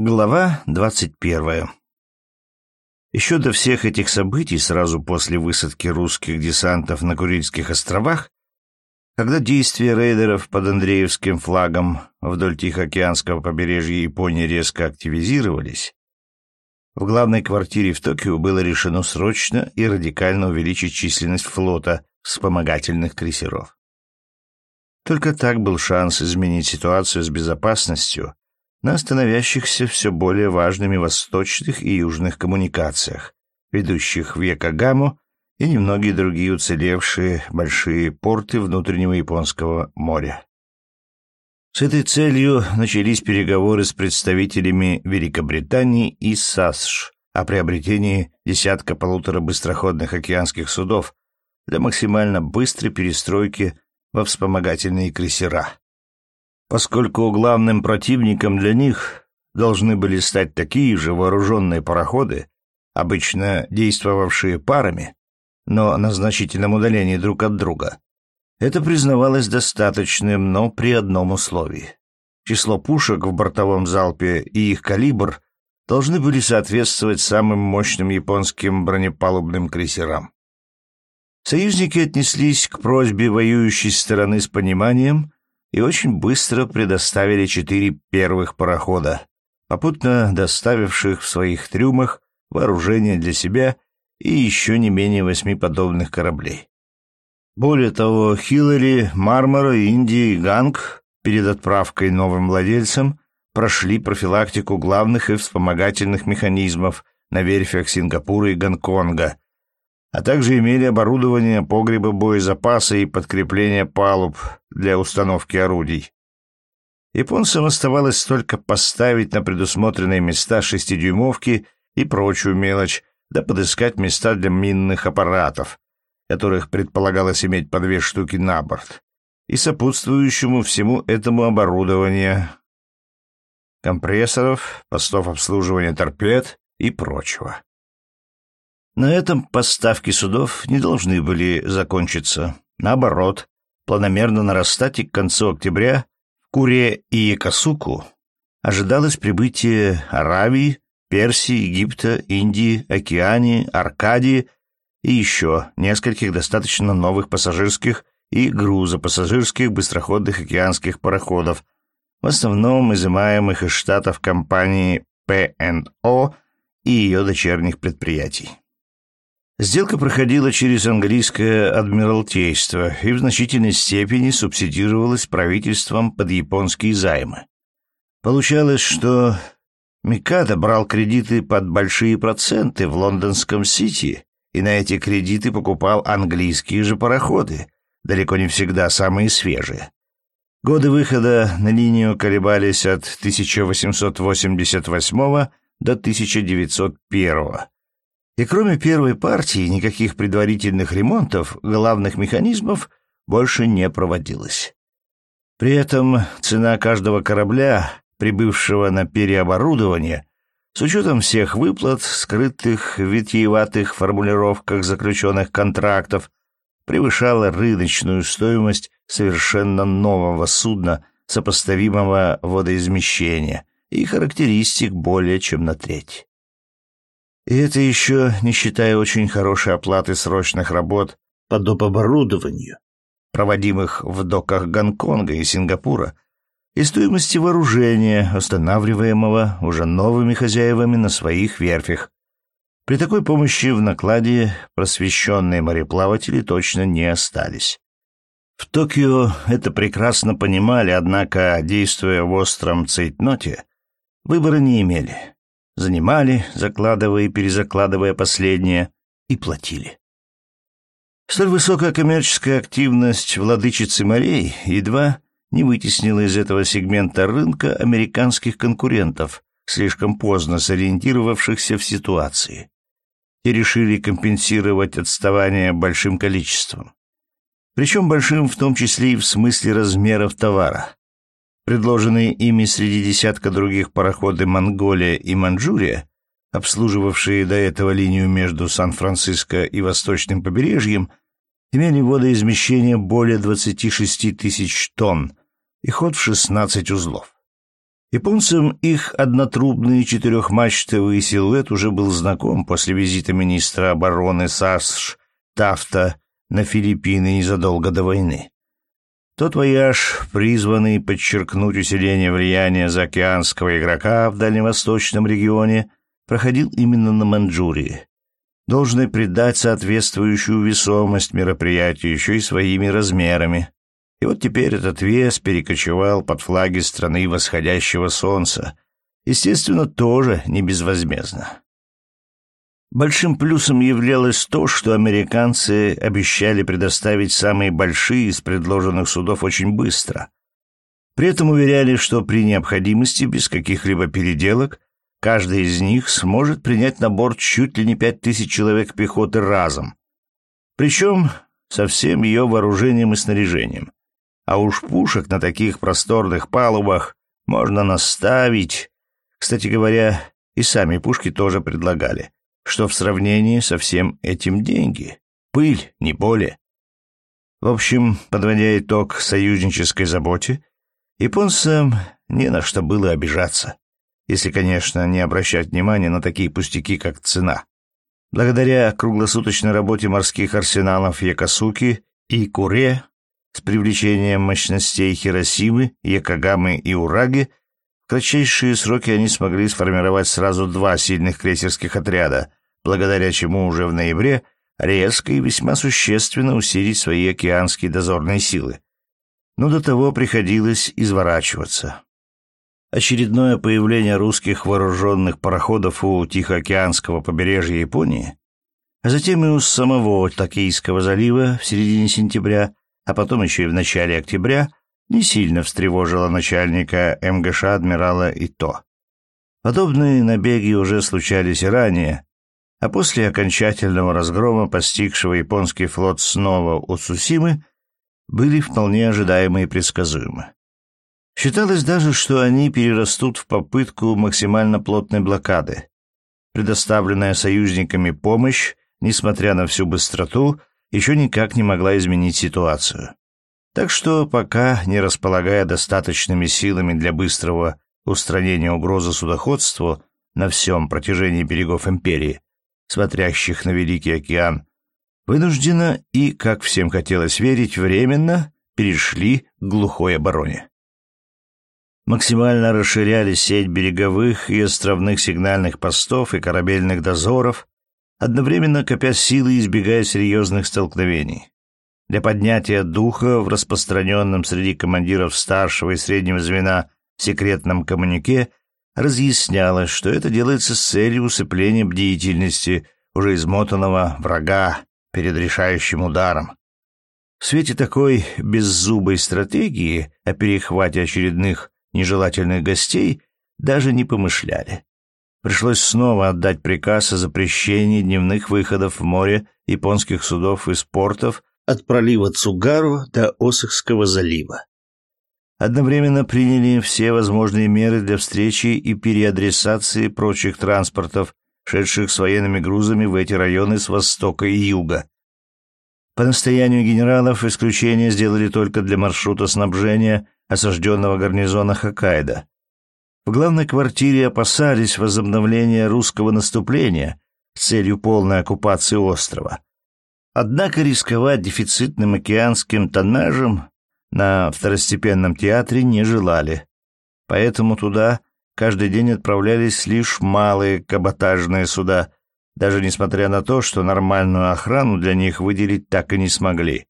Глава двадцать первая. Еще до всех этих событий, сразу после высадки русских десантов на Курильских островах, когда действия рейдеров под Андреевским флагом вдоль Тихоокеанского побережья Японии резко активизировались, в главной квартире в Токио было решено срочно и радикально увеличить численность флота вспомогательных крейсеров. Только так был шанс изменить ситуацию с безопасностью на становящихся все более важными восточных и южных коммуникациях, ведущих в Якогаму и немногие другие уцелевшие большие порты внутреннего Японского моря. С этой целью начались переговоры с представителями Великобритании и САСШ о приобретении десятка-полутора быстроходных океанских судов для максимально быстрой перестройки во вспомогательные крейсера поскольку главным противником для них должны были стать такие же вооруженные пароходы, обычно действовавшие парами, но на значительном удалении друг от друга. Это признавалось достаточным, но при одном условии. Число пушек в бортовом залпе и их калибр должны были соответствовать самым мощным японским бронепалубным крейсерам. Союзники отнеслись к просьбе воюющей стороны с пониманием и очень быстро предоставили четыре первых парохода, попутно доставивших в своих трюмах вооружение для себя и еще не менее восьми подобных кораблей. Более того, Хиллари, Мармара, Индия и Ганг перед отправкой новым владельцам прошли профилактику главных и вспомогательных механизмов на верфях Сингапура и Гонконга, а также имели оборудование погреба боезапаса и подкрепление палуб для установки орудий. Японцам оставалось только поставить на предусмотренные места шестидюймовки и прочую мелочь, да подыскать места для минных аппаратов, которых предполагалось иметь по две штуки на борт, и сопутствующему всему этому оборудования, компрессоров, постов обслуживания торпед и прочего. На этом поставки судов не должны были закончиться. Наоборот, планомерно нарастать и к концу октября в Куре и Якосуку ожидалось прибытие Аравии, Персии, Египта, Индии, Океании, Аркадии и еще нескольких достаточно новых пассажирских и грузопассажирских быстроходных океанских пароходов, в основном изымаемых из штатов компании P&O и ее дочерних предприятий. Сделка проходила через английское адмиралтейство и в значительной степени субсидировалась правительством под японские займы. Получалось, что Микадо брал кредиты под большие проценты в лондонском Сити и на эти кредиты покупал английские же пароходы, далеко не всегда самые свежие. Годы выхода на линию колебались от 1888 до 1901 и кроме первой партии никаких предварительных ремонтов главных механизмов больше не проводилось. При этом цена каждого корабля, прибывшего на переоборудование, с учетом всех выплат, скрытых в витиеватых формулировках заключенных контрактов, превышала рыночную стоимость совершенно нового судна, сопоставимого водоизмещения и характеристик более чем на треть. И это еще не считая очень хорошей оплаты срочных работ по доп. оборудованию, проводимых в доках Гонконга и Сингапура, и стоимости вооружения, устанавливаемого уже новыми хозяевами на своих верфях. При такой помощи в накладе просвещенные мореплаватели точно не остались. В Токио это прекрасно понимали, однако, действуя в остром цейтноте, выбора не имели занимали, закладывая и перезакладывая последнее, и платили. Столь высокая коммерческая активность владычицы морей едва не вытеснила из этого сегмента рынка американских конкурентов, слишком поздно сориентировавшихся в ситуации. И решили компенсировать отставание большим количеством. Причем большим в том числе и в смысле размеров товара. Предложенные ими среди десятка других пароходы «Монголия» и «Манчжурия», обслуживавшие до этого линию между Сан-Франциско и восточным побережьем, имели водоизмещение более 26 тысяч тонн и ход в 16 узлов. Японцам их однотрубный четырехмачтовый силуэт уже был знаком после визита министра обороны САСШ Тафта на Филиппины незадолго до войны. Тот вояж, призванный подчеркнуть усиление влияния заокеанского игрока в дальневосточном регионе, проходил именно на Манчжурии. Должны придать соответствующую весомость мероприятию еще и своими размерами. И вот теперь этот вес перекочевал под флаги страны восходящего солнца. Естественно, тоже не безвозмездно. Большим плюсом являлось то, что американцы обещали предоставить самые большие из предложенных судов очень быстро. При этом уверяли, что при необходимости, без каких-либо переделок, каждый из них сможет принять на борт чуть ли не пять тысяч человек пехоты разом. Причем со всем ее вооружением и снаряжением. А уж пушек на таких просторных палубах можно наставить. Кстати говоря, и сами пушки тоже предлагали, что в сравнении со всем этим деньги. Пыль, не более. В общем, подводя итог союзнической заботе, японцам не на что было обижаться, если, конечно, не обращать внимания на такие пустяки, как цена. Благодаря круглосуточной работе морских арсеналов Якосуки и Куре с привлечением мощностей Хиросимы, Якогамы и Ураги в кратчайшие сроки они смогли сформировать сразу два сильных крейсерских отряда, благодаря чему уже в ноябре резко и весьма существенно усилить свои океанские дозорные силы. Но до того приходилось изворачиваться. Очередное появление русских вооруженных пароходов у Тихоокеанского побережья Японии, а затем и у самого Токийского залива в середине сентября – а потом еще и в начале октября, не сильно встревожило начальника МГШ адмирала Ито. Подобные набеги уже случались и ранее, а после окончательного разгрома, постигшего японский флот снова у Цусимы, были вполне ожидаемы и предсказуемы. Считалось даже, что они перерастут в попытку максимально плотной блокады. Предоставленная союзниками помощь, несмотря на всю быстроту, еще никак не могла изменить ситуацию. Так что, пока не располагая достаточными силами для быстрого устранения угрозы судоходству на всем протяжении берегов империи, смотрящих на Великий океан, вынужденно и, как всем хотелось верить, временно перешли к глухой обороне. Максимально расширяли сеть береговых и островных сигнальных постов и корабельных дозоров, одновременно копя силы и избегая серьезных столкновений. Для поднятия духа в распространенном среди командиров старшего и среднего звена секретном коммунике разъяснялось, что это делается с целью усыпления бдительности уже измотанного врага перед решающим ударом. В свете такой беззубой стратегии о перехвате очередных нежелательных гостей даже не помышляли. Пришлось снова отдать приказ о запрещении дневных выходов в море японских судов из портов от пролива Цугару до Осахского залива. Одновременно приняли все возможные меры для встречи и переадресации прочих транспортов, шедших с военными грузами в эти районы с востока и юга. По настоянию генералов исключение сделали только для маршрута снабжения осажденного гарнизона Хоккайдо. В главной квартире опасались возобновления русского наступления с целью полной оккупации острова. Однако рисковать дефицитным океанским тоннажем на второстепенном театре не желали. Поэтому туда каждый день отправлялись лишь малые каботажные суда, даже несмотря на то, что нормальную охрану для них выделить так и не смогли.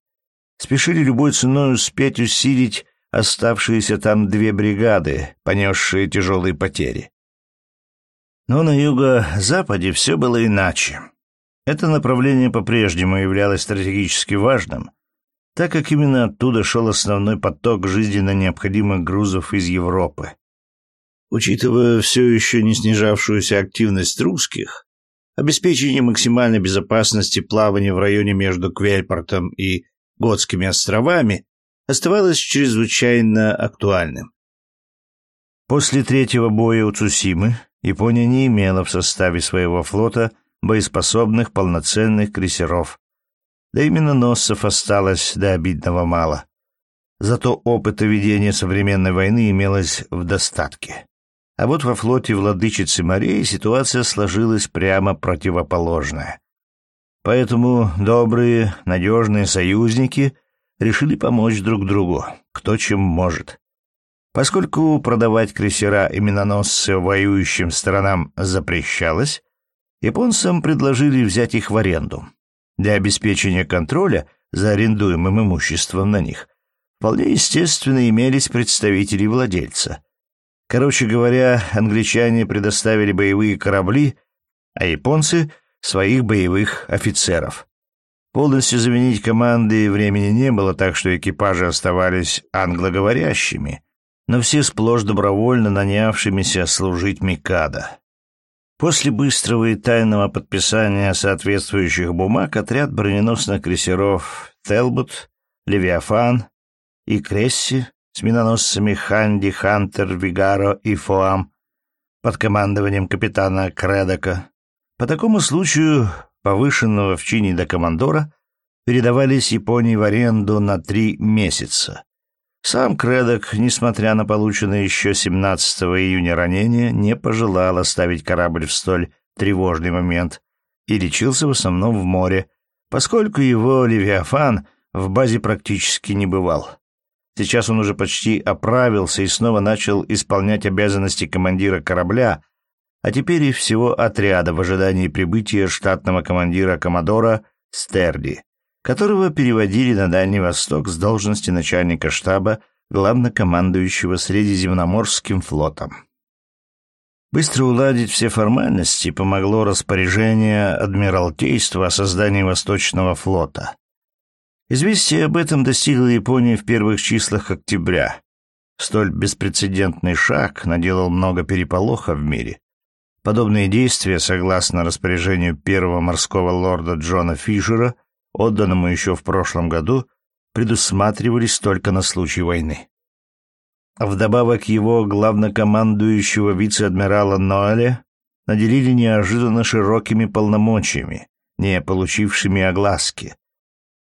Спешили любой ценой успеть усилить оставшиеся там две бригады, понесшие тяжелые потери. Но на юго-западе все было иначе. Это направление по-прежнему являлось стратегически важным, так как именно оттуда шел основной поток жизненно необходимых грузов из Европы. Учитывая все еще не снижавшуюся активность русских, обеспечение максимальной безопасности плавания в районе между Квельпортом и Готскими островами оставалось чрезвычайно актуальным. После третьего боя у Цусимы Япония не имела в составе своего флота боеспособных полноценных крейсеров. Да и миноносцев осталось до обидного мало. Зато опыта ведения современной войны имелось в достатке. А вот во флоте владычицы морей ситуация сложилась прямо противоположная. Поэтому добрые, надежные союзники решили помочь друг другу, кто чем может. Поскольку продавать крейсера и миноносцы воюющим сторонам запрещалось, японцам предложили взять их в аренду. Для обеспечения контроля за арендуемым имуществом на них вполне естественно имелись представители владельца. Короче говоря, англичане предоставили боевые корабли, а японцы — своих боевых офицеров. Полностью заменить команды времени не было, так что экипажи оставались англоговорящими, но все сплошь добровольно нанявшимися служить Микадо. После быстрого и тайного подписания соответствующих бумаг отряд броненосных крейсеров «Телбут», «Левиафан» и «Кресси» с миноносцами «Ханди», «Хантер», «Вигаро» и «Фоам» под командованием капитана Кредока по такому случаю повышенного в чине до командора передавались Японии в аренду на три месяца. Сам Кредок, несмотря на полученное еще 17 июня ранение, не пожелал оставить корабль в столь тревожный момент и лечился в основном в море, поскольку его «Левиафан» в базе практически не бывал. Сейчас он уже почти оправился и снова начал исполнять обязанности командира корабля, а теперь и всего отряда в ожидании прибытия штатного командира Комодора Стерди, которого переводили на Дальний Восток с должности начальника штаба главнокомандующего Средиземноморским флотом. Быстро уладить все формальности помогло распоряжение Адмиралтейства о создании Восточного флота. Известие об этом достигло Японии в первых числах октября. Столь беспрецедентный шаг наделал много переполоха в мире. Подобные действия, согласно распоряжению первого морского лорда Джона Фишера, отданному еще в прошлом году, предусматривались только на случай войны. Вдобавок его главнокомандующего вице-адмирала Ноэля наделили неожиданно широкими полномочиями, не получившими огласки,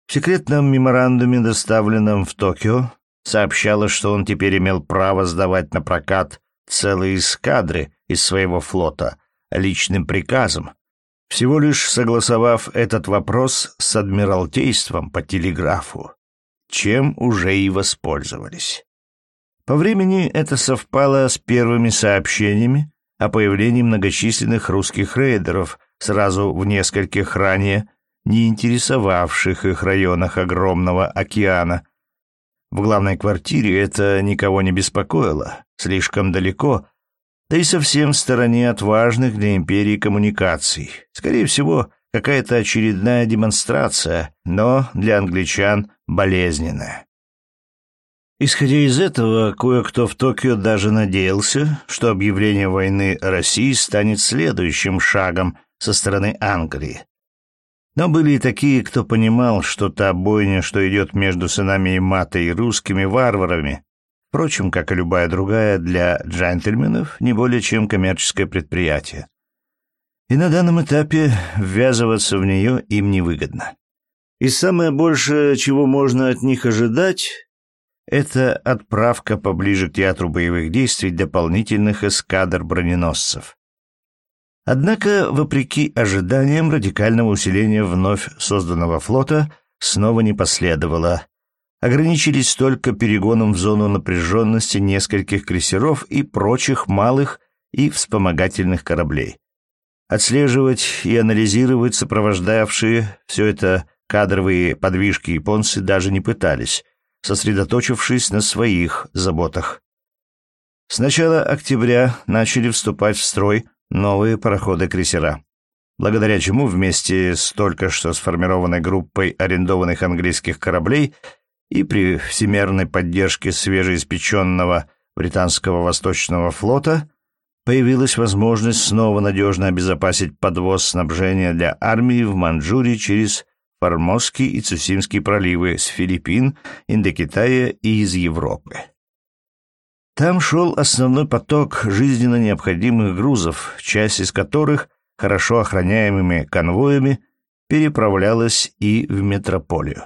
в секретном меморандуме, доставленном в Токио, сообщалось, что он теперь имел право сдавать на прокат целые эскадры из своего флота личным приказом, всего лишь согласовав этот вопрос с Адмиралтейством по телеграфу, чем уже и воспользовались. По времени это совпало с первыми сообщениями о появлении многочисленных русских рейдеров сразу в нескольких ранее не интересовавших их районах огромного океана. В главной квартире это никого не беспокоило, слишком далеко, да и совсем в стороне от важных для империи коммуникаций. Скорее всего, какая-то очередная демонстрация, но для англичан болезненная. Исходя из этого, кое-кто в Токио даже надеялся, что объявление войны России станет следующим шагом со стороны Англии. Но были и такие, кто понимал, что та бойня, что идет между сынами Имата и русскими варварами, впрочем, как и любая другая, для джентльменов не более чем коммерческое предприятие. И на данном этапе ввязываться в нее им невыгодно. И самое большее, чего можно от них ожидать, это отправка поближе к театру боевых действий дополнительных эскадр броненосцев. Однако, вопреки ожиданиям, радикального усиления вновь созданного флота снова не последовало. Ограничились только перегоном в зону напряженности нескольких крейсеров и прочих малых и вспомогательных кораблей. Отслеживать и анализировать сопровождавшие все это кадровые подвижки японцы даже не пытались, сосредоточившись на своих заботах. С начала октября начали вступать в строй новые пароходы-крейсера, благодаря чему вместе с только что сформированной группой арендованных английских кораблей и при всемерной поддержке свежеиспеченного британского восточного флота появилась возможность снова надежно обезопасить подвоз снабжения для армии в Манчжурии через Формозский и Цусимский проливы с Филиппин, Индокитая и из Европы. Там шел основной поток жизненно необходимых грузов, часть из которых, хорошо охраняемыми конвоями, переправлялась и в метрополию.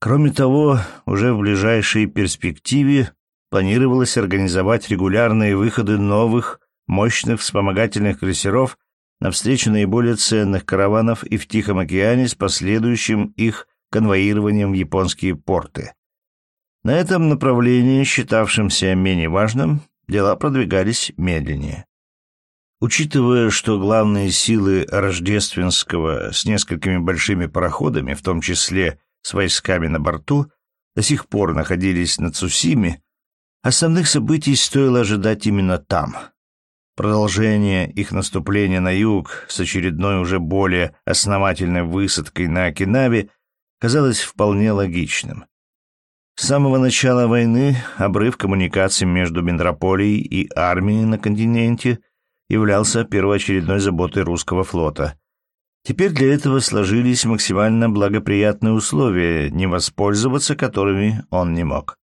Кроме того, уже в ближайшей перспективе планировалось организовать регулярные выходы новых, мощных вспомогательных крейсеров навстречу наиболее ценных караванов и в Тихом океане с последующим их конвоированием в японские порты. На этом направлении, считавшемся менее важным, дела продвигались медленнее. Учитывая, что главные силы Рождественского с несколькими большими пароходами, в том числе с войсками на борту, до сих пор находились на Цусиме, основных событий стоило ожидать именно там. Продолжение их наступления на юг с очередной уже более основательной высадкой на Окинаве казалось вполне логичным. С самого начала войны обрыв коммуникаций между метрополией и армией на континенте являлся первоочередной заботой русского флота. Теперь для этого сложились максимально благоприятные условия, не воспользоваться которыми он не мог.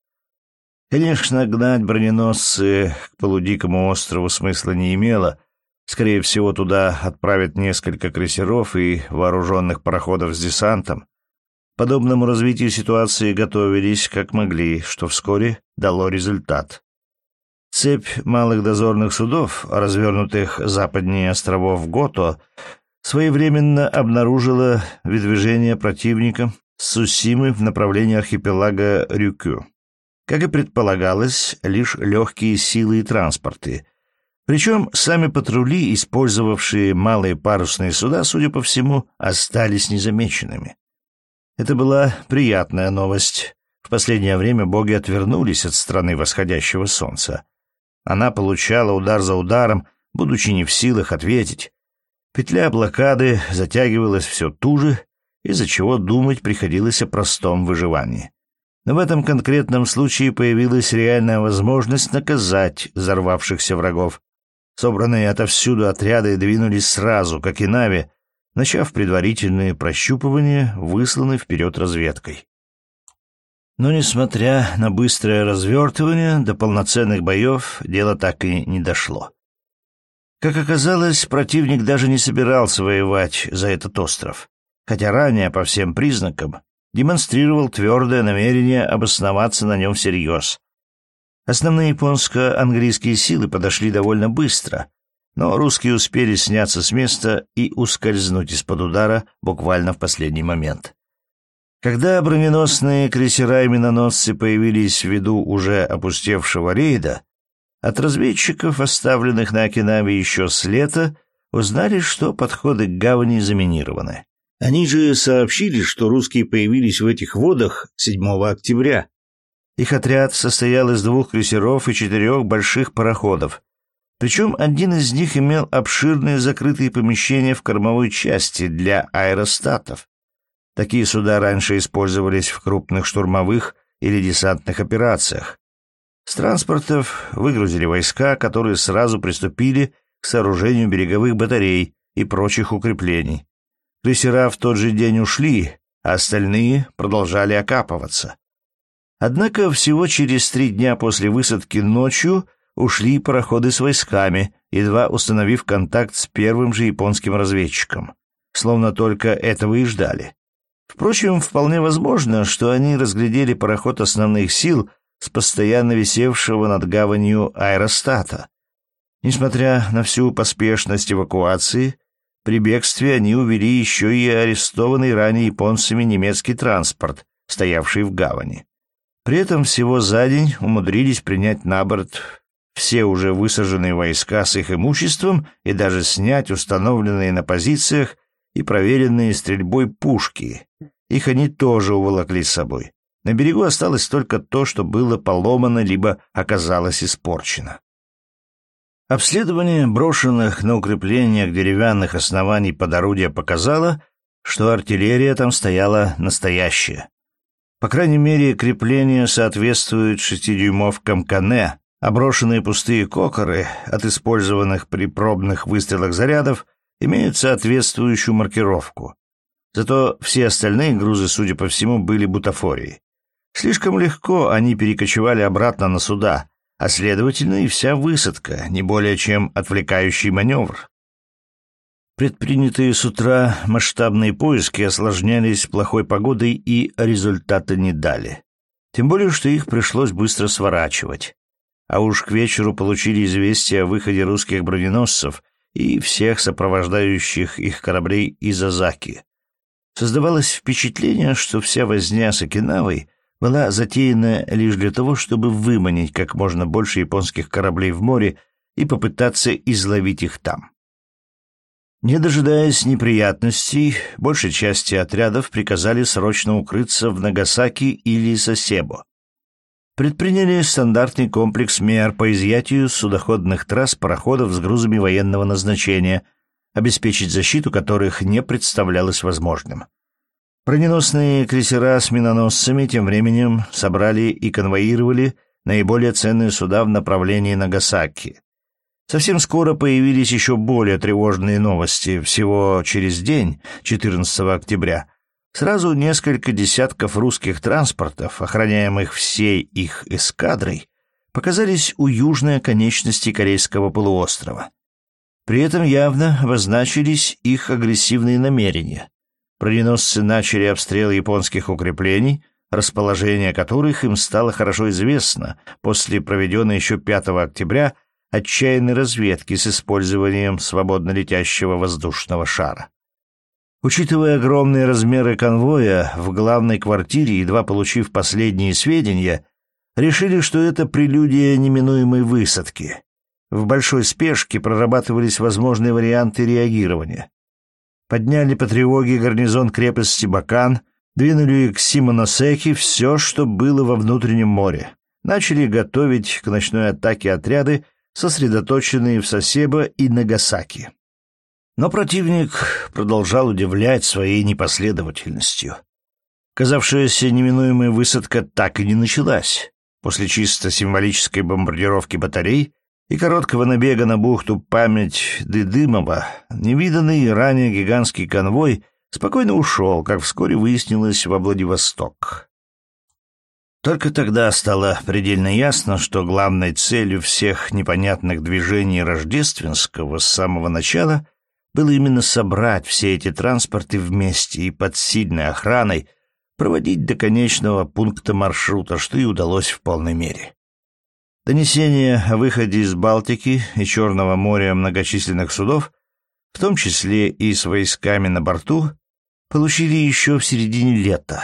Конечно, гнать броненосцы к полудикому острову смысла не имело. Скорее всего, туда отправят несколько крейсеров и вооруженных пароходов с десантом. Подобному развитию ситуации готовились как могли, что вскоре дало результат. Цепь малых дозорных судов, развернутых западнее островов Гото, своевременно обнаружила выдвижение противника с Сусимы в направлении архипелага Рюкю. Как и предполагалось, лишь легкие силы и транспорты. Причем сами патрули, использовавшие малые парусные суда, судя по всему, остались незамеченными. Это была приятная новость. В последнее время боги отвернулись от страны восходящего солнца. Она получала удар за ударом, будучи не в силах ответить. Петля блокады затягивалась все туже, из-за чего думать приходилось о простом выживании. Но в этом конкретном случае появилась реальная возможность наказать взорвавшихся врагов. Собранные отовсюду отряды двинулись сразу, как и Нави, начав предварительные прощупывания, высланы вперед разведкой. Но, несмотря на быстрое развертывание, до полноценных боев дело так и не дошло. Как оказалось, противник даже не собирался воевать за этот остров, хотя ранее, по всем признакам, демонстрировал твердое намерение обосноваться на нем всерьез. Основные японско-английские силы подошли довольно быстро, но русские успели сняться с места и ускользнуть из-под удара буквально в последний момент. Когда броненосные крейсера и миноносцы появились в виду уже опустевшего рейда, от разведчиков, оставленных на Окинаве еще с лета, узнали, что подходы к гавани заминированы. Они же сообщили, что русские появились в этих водах 7 октября. Их отряд состоял из двух крейсеров и четырех больших пароходов. Причем один из них имел обширные закрытые помещения в кормовой части для аэростатов. Такие суда раньше использовались в крупных штурмовых или десантных операциях. С транспортов выгрузили войска, которые сразу приступили к сооружению береговых батарей и прочих укреплений. Крейсера в тот же день ушли, а остальные продолжали окапываться. Однако всего через три дня после высадки ночью ушли пароходы с войсками, едва установив контакт с первым же японским разведчиком. Словно только этого и ждали. Впрочем, вполне возможно, что они разглядели пароход основных сил с постоянно висевшего над гаванью аэростата. Несмотря на всю поспешность эвакуации, при бегстве они увели еще и арестованный ранее японцами немецкий транспорт, стоявший в гавани. При этом всего за день умудрились принять на борт все уже высаженные войска с их имуществом и даже снять установленные на позициях и проверенные стрельбой пушки. Их они тоже уволокли с собой. На берегу осталось только то, что было поломано либо оказалось испорчено. Обследование брошенных на укреплениях деревянных оснований под орудия показало, что артиллерия там стояла настоящая. По крайней мере, крепления соответствуют шестидюймовкам Кане, а брошенные пустые кокоры от использованных при пробных выстрелах зарядов имеют соответствующую маркировку. Зато все остальные грузы, судя по всему, были бутафорией. Слишком легко они перекочевали обратно на суда, а следовательно и вся высадка, не более чем отвлекающий маневр. Предпринятые с утра масштабные поиски осложнялись плохой погодой и результата не дали. Тем более, что их пришлось быстро сворачивать. А уж к вечеру получили известие о выходе русских броненосцев и всех сопровождающих их кораблей из Азаки. Создавалось впечатление, что вся возня с Окинавой была затеяна лишь для того, чтобы выманить как можно больше японских кораблей в море и попытаться изловить их там. Не дожидаясь неприятностей, большей части отрядов приказали срочно укрыться в Нагасаки или Сосебо. Предприняли стандартный комплекс мер по изъятию судоходных трасс пароходов с грузами военного назначения, обеспечить защиту которых не представлялось возможным. Броненосные крейсера с миноносцами тем временем собрали и конвоировали наиболее ценные суда в направлении Нагасаки. Совсем скоро появились еще более тревожные новости. Всего через день, 14 октября, сразу несколько десятков русских транспортов, охраняемых всей их эскадрой, показались у южной оконечности Корейского полуострова. При этом явно обозначились их агрессивные намерения. Броненосцы начали обстрел японских укреплений, расположение которых им стало хорошо известно после проведенной еще 5 октября отчаянной разведки с использованием свободно летящего воздушного шара. Учитывая огромные размеры конвоя, в главной квартире, едва получив последние сведения, решили, что это прелюдия неминуемой высадки. В большой спешке прорабатывались возможные варианты реагирования подняли по тревоге гарнизон крепости Бакан, двинули к Симоносеки все, что было во внутреннем море. Начали готовить к ночной атаке отряды, сосредоточенные в Сосебо и Нагасаки. Но противник продолжал удивлять своей непоследовательностью. Казавшаяся неминуемая высадка так и не началась. После чисто символической бомбардировки батарей и короткого набега на бухту память Дыдымова, невиданный ранее гигантский конвой спокойно ушел, как вскоре выяснилось, во Владивосток. Только тогда стало предельно ясно, что главной целью всех непонятных движений Рождественского с самого начала было именно собрать все эти транспорты вместе и под сильной охраной проводить до конечного пункта маршрута, что и удалось в полной мере. Донесения о выходе из Балтики и Черного моря многочисленных судов, в том числе и с войсками на борту, получили еще в середине лета.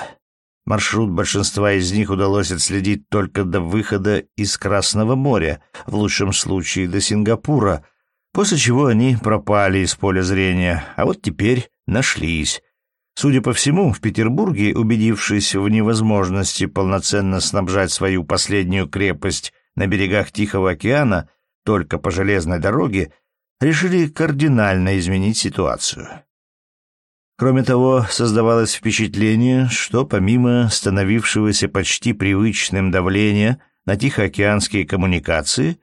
Маршрут большинства из них удалось отследить только до выхода из Красного моря, в лучшем случае до Сингапура, после чего они пропали из поля зрения, а вот теперь нашлись. Судя по всему, в Петербурге, убедившись в невозможности полноценно снабжать свою последнюю крепость на берегах Тихого океана только по железной дороге, решили кардинально изменить ситуацию. Кроме того, создавалось впечатление, что помимо становившегося почти привычным давления на Тихоокеанские коммуникации,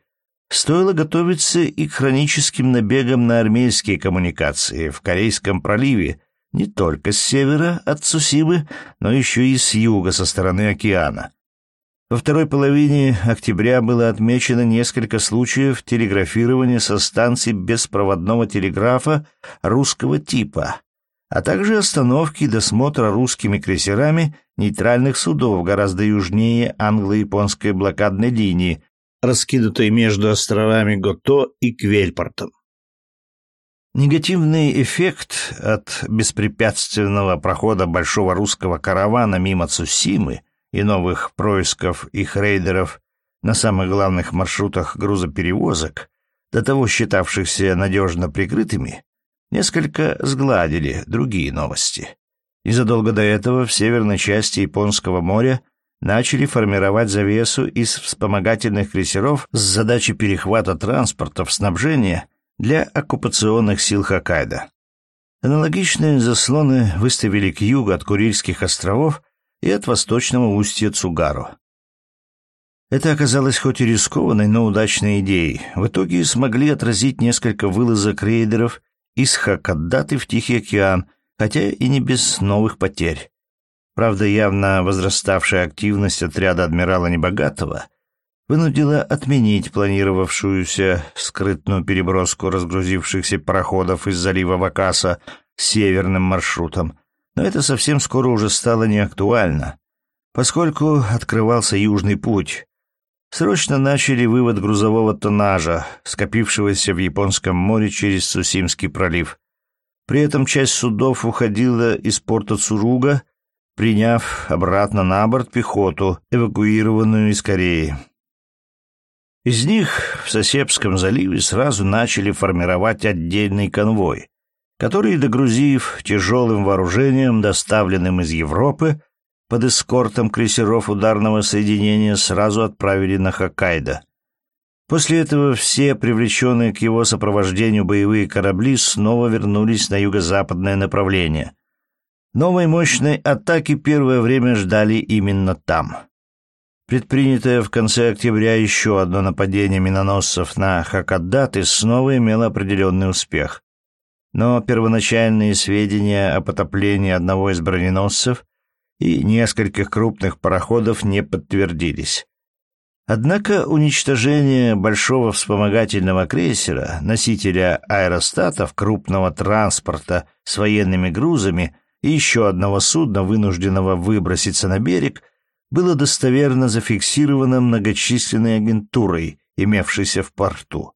стоило готовиться и к хроническим набегам на армейские коммуникации в Корейском проливе не только с севера от Цусимы, но еще и с юга со стороны океана, во второй половине октября было отмечено несколько случаев телеграфирования со станций беспроводного телеграфа русского типа, а также остановки и досмотра русскими крейсерами нейтральных судов гораздо южнее англо-японской блокадной линии, раскинутой между островами Гото и Квельпортом. Негативный эффект от беспрепятственного прохода большого русского каравана мимо Цусимы и новых происков их рейдеров на самых главных маршрутах грузоперевозок, до того считавшихся надежно прикрытыми, несколько сгладили другие новости. Незадолго до этого в северной части Японского моря начали формировать завесу из вспомогательных крейсеров с задачей перехвата транспортов снабжения для оккупационных сил Хоккайдо. Аналогичные заслоны выставили к югу от Курильских островов и от восточного устья Цугару. Это оказалось хоть и рискованной, но удачной идеей. В итоге смогли отразить несколько вылазок рейдеров из Хакаддаты в Тихий океан, хотя и не без новых потерь. Правда, явно возраставшая активность отряда адмирала Небогатого вынудила отменить планировавшуюся скрытную переброску разгрузившихся пароходов из залива Вакаса северным маршрутом, но это совсем скоро уже стало неактуально. Поскольку открывался Южный путь, срочно начали вывод грузового тоннажа, скопившегося в Японском море через Сусимский пролив. При этом часть судов уходила из порта Цуруга, приняв обратно на борт пехоту, эвакуированную из Кореи. Из них в Сосепском заливе сразу начали формировать отдельный конвой, который, догрузив тяжелым вооружением, доставленным из Европы, под эскортом крейсеров ударного соединения сразу отправили на Хоккайдо. После этого все привлеченные к его сопровождению боевые корабли снова вернулись на юго-западное направление. Новой мощной атаки первое время ждали именно там. Предпринятое в конце октября еще одно нападение миноносцев на Хакадаты снова имело определенный успех. Но первоначальные сведения о потоплении одного из броненосцев и нескольких крупных пароходов не подтвердились. Однако уничтожение большого вспомогательного крейсера, носителя аэростатов, крупного транспорта с военными грузами и еще одного судна, вынужденного выброситься на берег, было достоверно зафиксировано многочисленной агентурой, имевшейся в порту.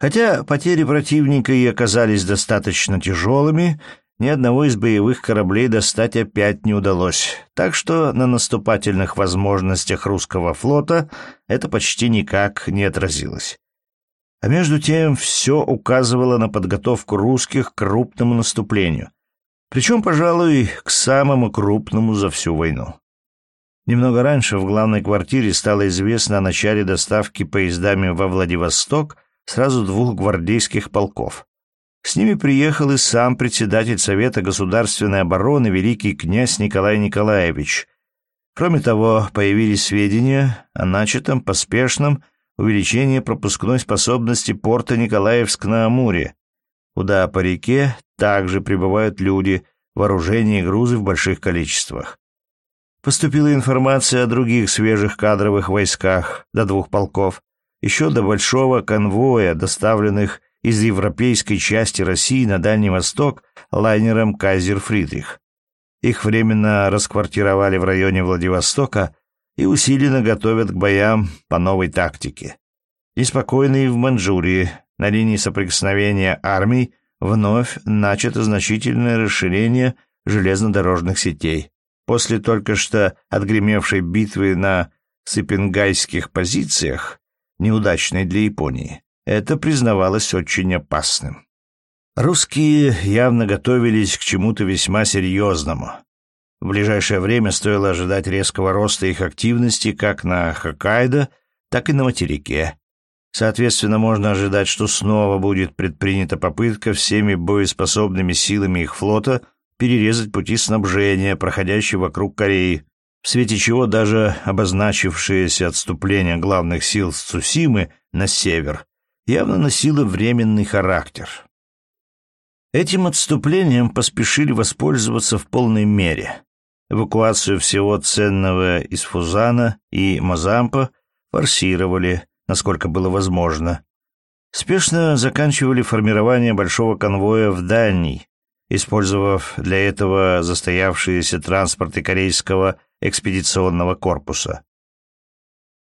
Хотя потери противника и оказались достаточно тяжелыми, ни одного из боевых кораблей достать опять не удалось, так что на наступательных возможностях русского флота это почти никак не отразилось. А между тем все указывало на подготовку русских к крупному наступлению, причем, пожалуй, к самому крупному за всю войну. Немного раньше в главной квартире стало известно о начале доставки поездами во Владивосток сразу двух гвардейских полков. С ними приехал и сам председатель Совета государственной обороны великий князь Николай Николаевич. Кроме того, появились сведения о начатом поспешном увеличении пропускной способности порта Николаевск на Амуре, куда по реке также прибывают люди, вооружение и грузы в больших количествах. Поступила информация о других свежих кадровых войсках до двух полков, еще до большого конвоя, доставленных из европейской части России на Дальний Восток лайнером «Кайзер Фридрих». Их временно расквартировали в районе Владивостока и усиленно готовят к боям по новой тактике. Неспокойно и в Манчжурии, на линии соприкосновения армий, вновь начато значительное расширение железнодорожных сетей. После только что отгремевшей битвы на сыпенгайских позициях, неудачной для Японии, это признавалось очень опасным. Русские явно готовились к чему-то весьма серьезному. В ближайшее время стоило ожидать резкого роста их активности как на Хоккайдо, так и на материке. Соответственно, можно ожидать, что снова будет предпринята попытка всеми боеспособными силами их флота перерезать пути снабжения, проходящие вокруг Кореи, в свете чего даже обозначившееся отступление главных сил с Цусимы на север явно носило временный характер. Этим отступлением поспешили воспользоваться в полной мере. Эвакуацию всего ценного из Фузана и Мазампа форсировали, насколько было возможно. Спешно заканчивали формирование большого конвоя в Дальний, использовав для этого застоявшиеся транспорты корейского экспедиционного корпуса.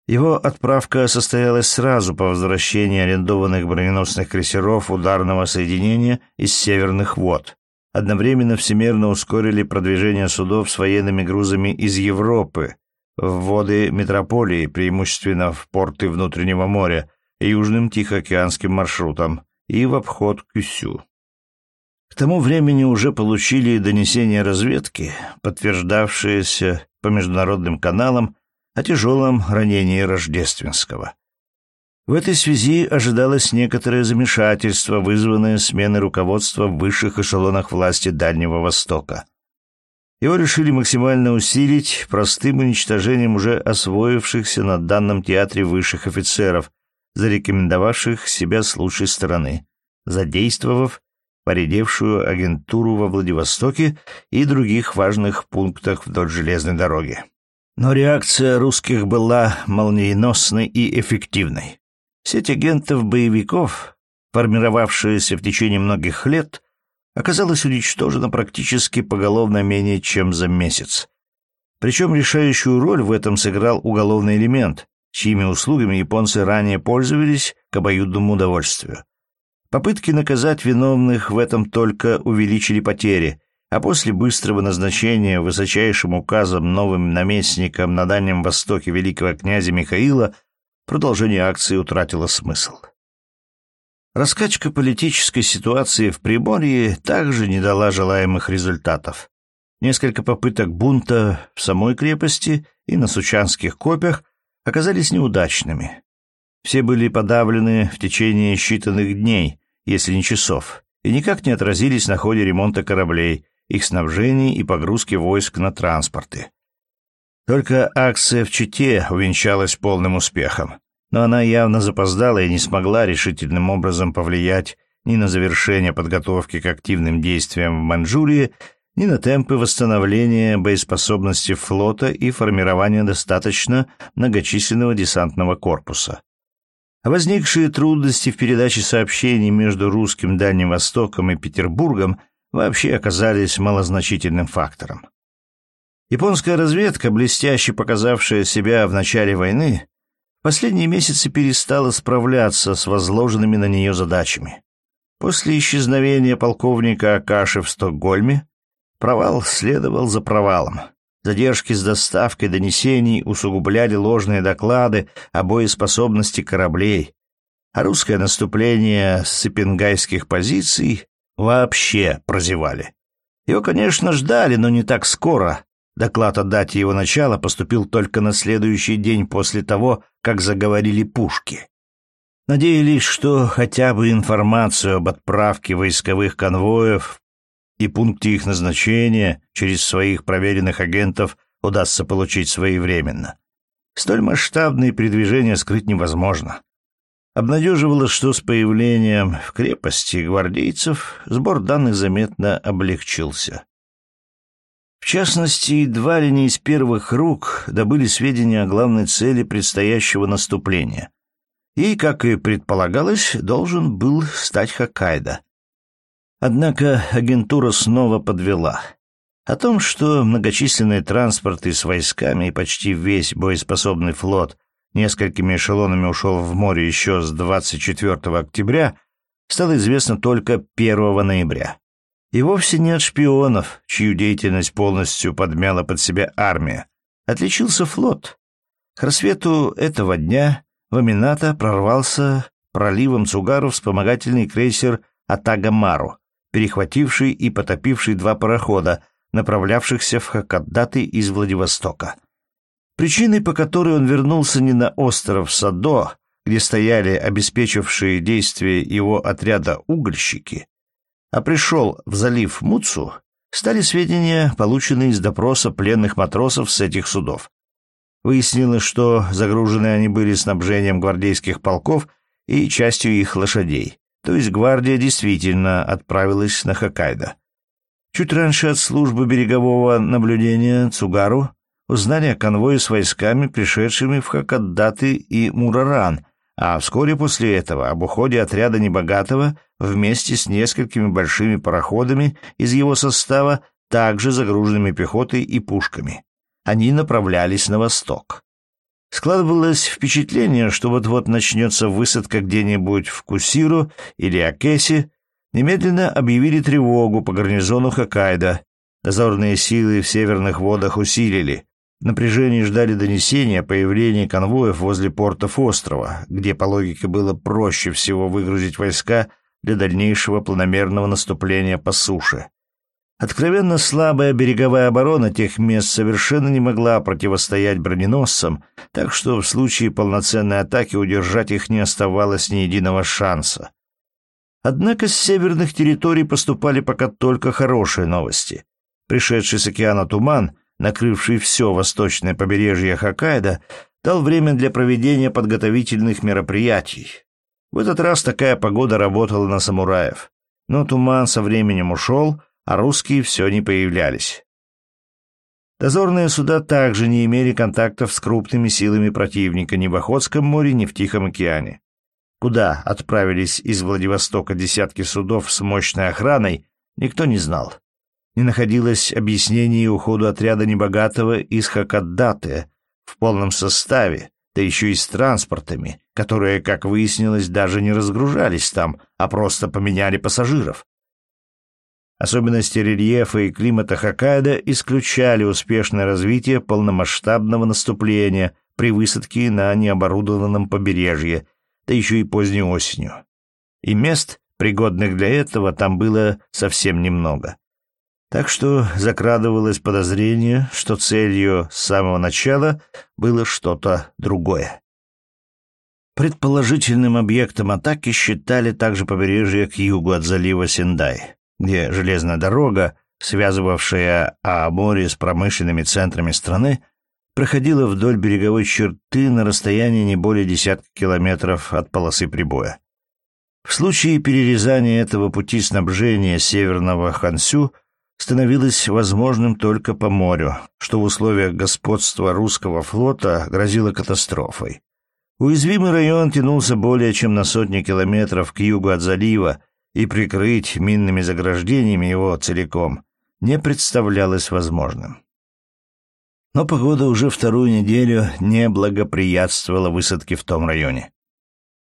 Его отправка состоялась сразу по возвращении арендованных броненосных крейсеров ударного соединения из северных вод. Одновременно всемерно ускорили продвижение судов с военными грузами из Европы в воды метрополии, преимущественно в порты внутреннего моря, южным Тихоокеанским маршрутом и в обход Кюсю. К тому времени уже получили донесения разведки, подтверждавшиеся по международным каналам о тяжелом ранении Рождественского. В этой связи ожидалось некоторое замешательство, вызванное сменой руководства в высших эшелонах власти Дальнего Востока. Его решили максимально усилить простым уничтожением уже освоившихся на данном театре высших офицеров, зарекомендовавших себя с лучшей стороны, задействовав поредевшую агентуру во Владивостоке и других важных пунктах вдоль железной дороги. Но реакция русских была молниеносной и эффективной. Сеть агентов-боевиков, формировавшаяся в течение многих лет, оказалась уничтожена практически поголовно менее чем за месяц. Причем решающую роль в этом сыграл уголовный элемент, чьими услугами японцы ранее пользовались к обоюдному удовольствию. Попытки наказать виновных в этом только увеличили потери, а после быстрого назначения высочайшим указом новым наместником на Дальнем Востоке великого князя Михаила продолжение акции утратило смысл. Раскачка политической ситуации в Приморье также не дала желаемых результатов. Несколько попыток бунта в самой крепости и на Сучанских копях оказались неудачными. Все были подавлены в течение считанных дней, если не часов, и никак не отразились на ходе ремонта кораблей, их снабжении и погрузки войск на транспорты. Только акция в Чите увенчалась полным успехом, но она явно запоздала и не смогла решительным образом повлиять ни на завершение подготовки к активным действиям в Маньчжурии, ни на темпы восстановления боеспособности флота и формирования достаточно многочисленного десантного корпуса. Возникшие трудности в передаче сообщений между русским Дальним Востоком и Петербургом вообще оказались малозначительным фактором. Японская разведка, блестяще показавшая себя в начале войны, в последние месяцы перестала справляться с возложенными на нее задачами. После исчезновения полковника Акаши в Стокгольме провал следовал за провалом. Задержки с доставкой донесений усугубляли ложные доклады о боеспособности кораблей, а русское наступление с сыпенгайских позиций вообще прозевали. Его, конечно, ждали, но не так скоро. Доклад о дате его начала поступил только на следующий день после того, как заговорили пушки. Надеялись, что хотя бы информацию об отправке войсковых конвоев и пункте их назначения через своих проверенных агентов удастся получить своевременно. Столь масштабные передвижения скрыть невозможно. Обнадеживало, что с появлением в крепости гвардейцев сбор данных заметно облегчился. В частности, едва ли не из первых рук добыли сведения о главной цели предстоящего наступления. И, как и предполагалось, должен был стать Хоккайдо. Однако агентура снова подвела. О том, что многочисленные транспорты с войсками и почти весь боеспособный флот – несколькими эшелонами ушел в море еще с 24 октября, стало известно только 1 ноября. И вовсе не от шпионов, чью деятельность полностью подмяла под себя армия. Отличился флот. К рассвету этого дня в Амината прорвался проливом Цугару вспомогательный крейсер «Атагамару», перехвативший и потопивший два парохода, направлявшихся в Хакоддаты из Владивостока. Причиной, по которой он вернулся не на остров Садо, где стояли обеспечившие действия его отряда угольщики, а пришел в залив Муцу, стали сведения, полученные из допроса пленных матросов с этих судов. Выяснилось, что загружены они были снабжением гвардейских полков и частью их лошадей, то есть гвардия действительно отправилась на Хоккайдо. Чуть раньше от службы берегового наблюдения Цугару узнали о конвое с войсками, пришедшими в Хакаддаты и Мураран, а вскоре после этого об уходе отряда Небогатого вместе с несколькими большими пароходами из его состава, также загруженными пехотой и пушками. Они направлялись на восток. Складывалось впечатление, что вот-вот начнется высадка где-нибудь в Кусиру или Акеси, немедленно объявили тревогу по гарнизону Хоккайдо. Дозорные силы в северных водах усилили. В напряжении ждали донесения о появлении конвоев возле портов острова, где, по логике, было проще всего выгрузить войска для дальнейшего планомерного наступления по суше. Откровенно слабая береговая оборона тех мест совершенно не могла противостоять броненосцам, так что в случае полноценной атаки удержать их не оставалось ни единого шанса. Однако с северных территорий поступали пока только хорошие новости. Пришедший с океана туман накрывший все восточное побережье Хоккайдо, дал время для проведения подготовительных мероприятий. В этот раз такая погода работала на самураев. Но туман со временем ушел, а русские все не появлялись. Дозорные суда также не имели контактов с крупными силами противника ни в Охотском море, ни в Тихом океане. Куда отправились из Владивостока десятки судов с мощной охраной, никто не знал. не находилось объяснений уходу отряда небогатого из Хакаддаты в полном составе, да еще и с транспортами, которые, как выяснилось, даже не разгружались там, а просто поменяли пассажиров. Особенности рельефа и климата Хоккайдо исключали успешное развитие полномасштабного наступления при высадке на необорудованном побережье, да еще и поздней осенью. И мест, пригодных для этого, там было совсем немного. Так что закрадывалось подозрение, что целью с самого начала было что-то другое. Предположительным объектом атаки считали также побережье к югу от залива Сендай где железная дорога, связывавшая Аамори с промышленными центрами страны, проходила вдоль береговой черты на расстоянии не более десятка километров от полосы прибоя. В случае перерезания этого пути снабжения северного Хансю становилось возможным только по морю, что в условиях господства русского флота грозило катастрофой. Уязвимый район тянулся более чем на сотни километров к югу от залива, и прикрыть минными заграждениями его целиком не представлялось возможным. Но погода уже вторую неделю не благоприятствовала высадке в том районе.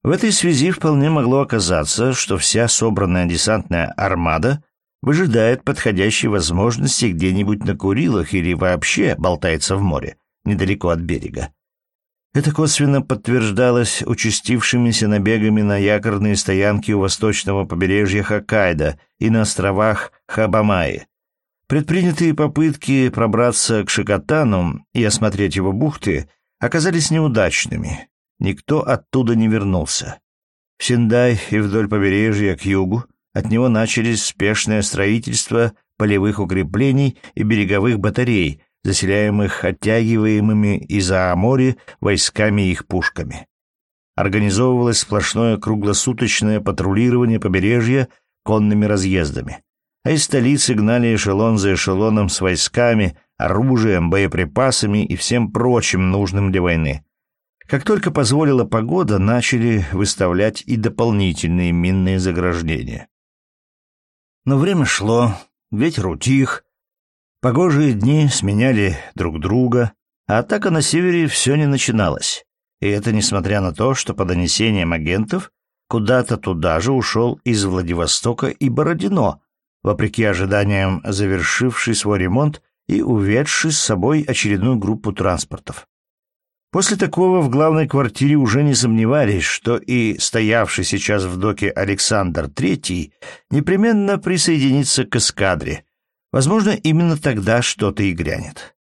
В этой связи вполне могло оказаться, что вся собранная десантная армада выжидает подходящей возможности где-нибудь на Курилах или вообще болтается в море, недалеко от берега. Это косвенно подтверждалось участившимися набегами на якорные стоянки у восточного побережья Хоккайдо и на островах Хабамаи. Предпринятые попытки пробраться к Шикотану и осмотреть его бухты оказались неудачными. Никто оттуда не вернулся. В Синдай и вдоль побережья к югу от него начались спешное строительство полевых укреплений и береговых батарей, заселяемых оттягиваемыми из-за моря войсками и их пушками. Организовывалось сплошное круглосуточное патрулирование побережья конными разъездами, а из столицы гнали эшелон за эшелоном с войсками, оружием, боеприпасами и всем прочим нужным для войны. Как только позволила погода, начали выставлять и дополнительные минные заграждения. Но время шло, ветер утих, Погожие дни сменяли друг друга, а атака на севере все не начиналась. И это несмотря на то, что по донесениям агентов куда-то туда же ушел из Владивостока и Бородино, вопреки ожиданиям завершивший свой ремонт и уведший с собой очередную группу транспортов. После такого в главной квартире уже не сомневались, что и стоявший сейчас в доке Александр III непременно присоединится к эскадре, Возможно, именно тогда что-то и грянет.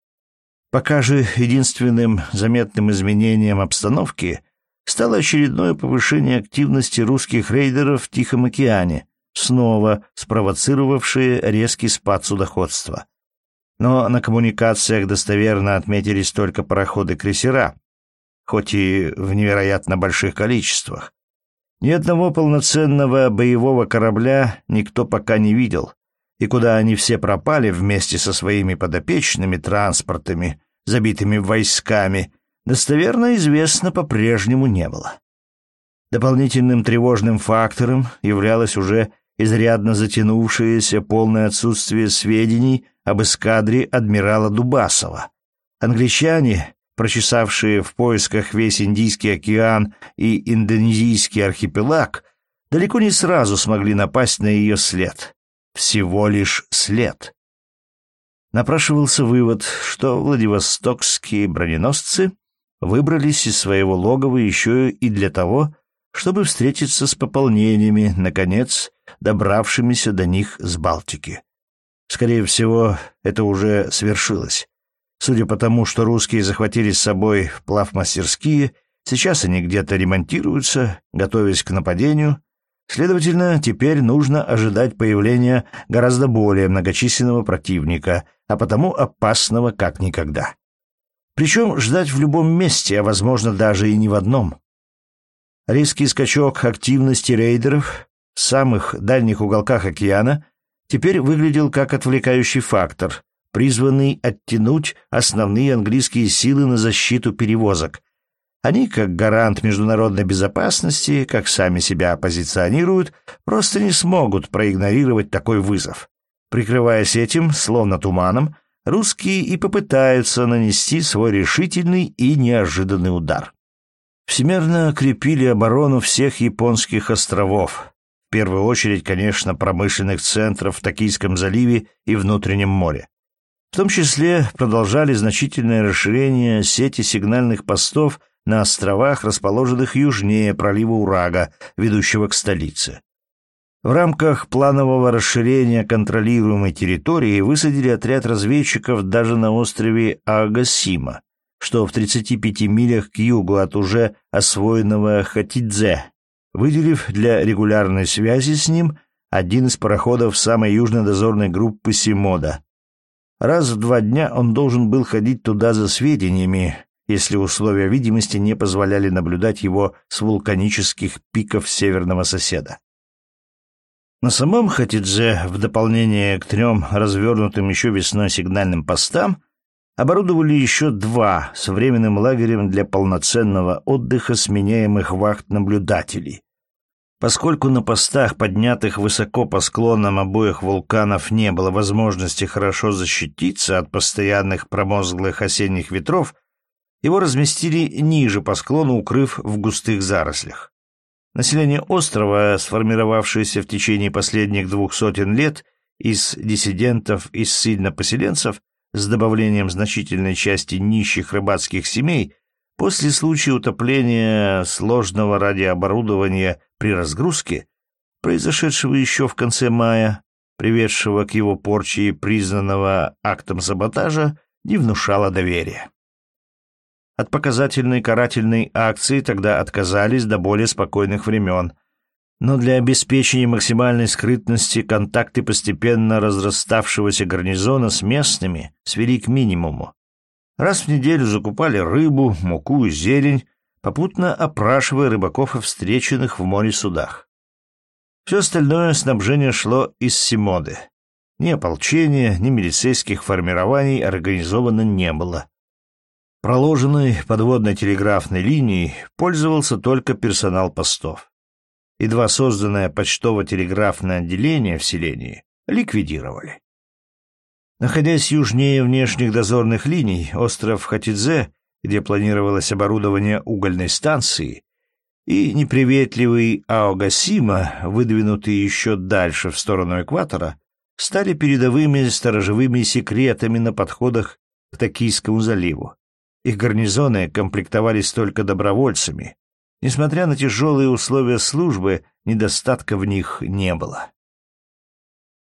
Пока же единственным заметным изменением обстановки стало очередное повышение активности русских рейдеров в Тихом океане, снова спровоцировавшее резкий спад судоходства. Но на коммуникациях достоверно отметились только пароходы-крейсера, хоть и в невероятно больших количествах. Ни одного полноценного боевого корабля никто пока не видел — и куда они все пропали вместе со своими подопечными транспортами, забитыми войсками, достоверно известно по-прежнему не было. Дополнительным тревожным фактором являлось уже изрядно затянувшееся полное отсутствие сведений об эскадре адмирала Дубасова. Англичане, прочесавшие в поисках весь Индийский океан и Индонезийский архипелаг, далеко не сразу смогли напасть на ее след всего лишь след. Напрашивался вывод, что владивостокские броненосцы выбрались из своего логова еще и для того, чтобы встретиться с пополнениями, наконец, добравшимися до них с Балтики. Скорее всего, это уже свершилось. Судя по тому, что русские захватили с собой плавмастерские, сейчас они где-то ремонтируются, готовясь к нападению, Следовательно, теперь нужно ожидать появления гораздо более многочисленного противника, а потому опасного как никогда. Причем ждать в любом месте, а возможно даже и не в одном. Резкий скачок активности рейдеров в самых дальних уголках океана теперь выглядел как отвлекающий фактор, призванный оттянуть основные английские силы на защиту перевозок, они, как гарант международной безопасности, как сами себя позиционируют, просто не смогут проигнорировать такой вызов. Прикрываясь этим, словно туманом, русские и попытаются нанести свой решительный и неожиданный удар. Всемерно крепили оборону всех японских островов, в первую очередь, конечно, промышленных центров в Токийском заливе и внутреннем море. В том числе продолжали значительное расширение сети сигнальных постов на островах, расположенных южнее пролива Урага, ведущего к столице. В рамках планового расширения контролируемой территории высадили отряд разведчиков даже на острове Агасима, что в 35 милях к югу от уже освоенного Хатидзе, выделив для регулярной связи с ним один из пароходов самой южной дозорной группы Симода. Раз в два дня он должен был ходить туда за сведениями, если условия видимости не позволяли наблюдать его с вулканических пиков северного соседа. На самом Хатидзе, в дополнение к трем развернутым еще весной сигнальным постам, оборудовали еще два с временным лагерем для полноценного отдыха сменяемых вахт-наблюдателей. Поскольку на постах, поднятых высоко по склонам обоих вулканов, не было возможности хорошо защититься от постоянных промозглых осенних ветров, его разместили ниже по склону, укрыв в густых зарослях. Население острова, сформировавшееся в течение последних двух сотен лет из диссидентов и ссыльно-поселенцев, с добавлением значительной части нищих рыбацких семей, после случая утопления сложного радиооборудования при разгрузке, произошедшего еще в конце мая, приведшего к его порче и признанного актом саботажа, не внушало доверия. От показательной карательной акции тогда отказались до более спокойных времен – но для обеспечения максимальной скрытности контакты постепенно разраставшегося гарнизона с местными свели к минимуму. Раз в неделю закупали рыбу, муку и зелень, попутно опрашивая рыбаков и встреченных в море судах. Все остальное снабжение шло из Симоды. Ни ополчения, ни милицейских формирований организовано не было. Проложенной подводной телеграфной линией пользовался только персонал постов. Едва созданное почтово-телеграфное отделение в селении ликвидировали. Находясь южнее внешних дозорных линий, остров Хатидзе, где планировалось оборудование угольной станции, и неприветливый Аогасима, выдвинутый еще дальше в сторону экватора, стали передовыми сторожевыми секретами на подходах к Токийскому заливу. Их гарнизоны комплектовались только добровольцами, Несмотря на тяжелые условия службы, недостатка в них не было.